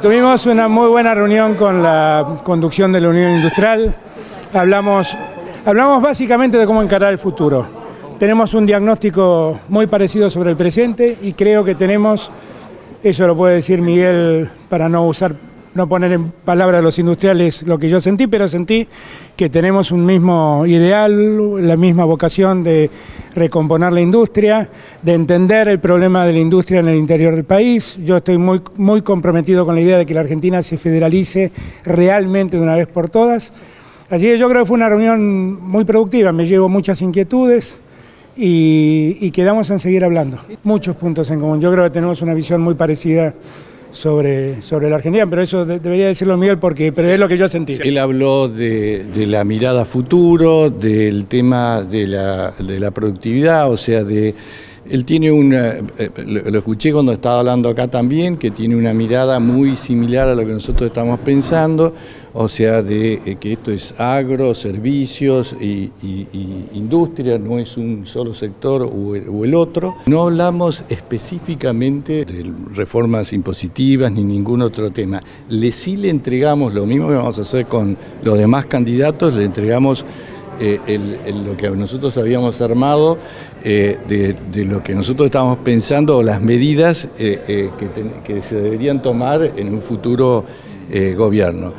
Tuvimos una muy buena reunión con la conducción de la Unión Industrial. Hablamos, hablamos básicamente de cómo encarar el futuro. Tenemos un diagnóstico muy parecido sobre el presente y creo que tenemos, eso lo puede decir Miguel para no usar no poner en palabras a los industriales lo que yo sentí, pero sentí que tenemos un mismo ideal, la misma vocación de recomponer la industria, de entender el problema de la industria en el interior del país. Yo estoy muy, muy comprometido con la idea de que la Argentina se federalice realmente de una vez por todas. Allí yo creo que fue una reunión muy productiva, me llevo muchas inquietudes. Y quedamos en seguir hablando. Muchos puntos en común. Yo creo que tenemos una visión muy parecida sobre, sobre la Argentina, pero eso debería decirlo Miguel porque pero es lo que yo sentí. Él habló de, la mirada futuro, del tema de la, de la productividad, o sea, de él tiene una, eh, lo escuché cuando estaba hablando acá también, que tiene una mirada muy similar a lo que nosotros estamos pensando, o sea, de eh, que esto es agro, servicios y, industria, no es un solo sector o el, otro. No hablamos específicamente de reformas impositivas ni ningún otro tema. Le sí le entregamos lo mismo que vamos a hacer con los demás candidatos, le entregamos eh, lo que nosotros habíamos armado, eh, de, lo que nosotros estábamos pensando o las medidas que, que se deberían tomar en un futuro gobierno.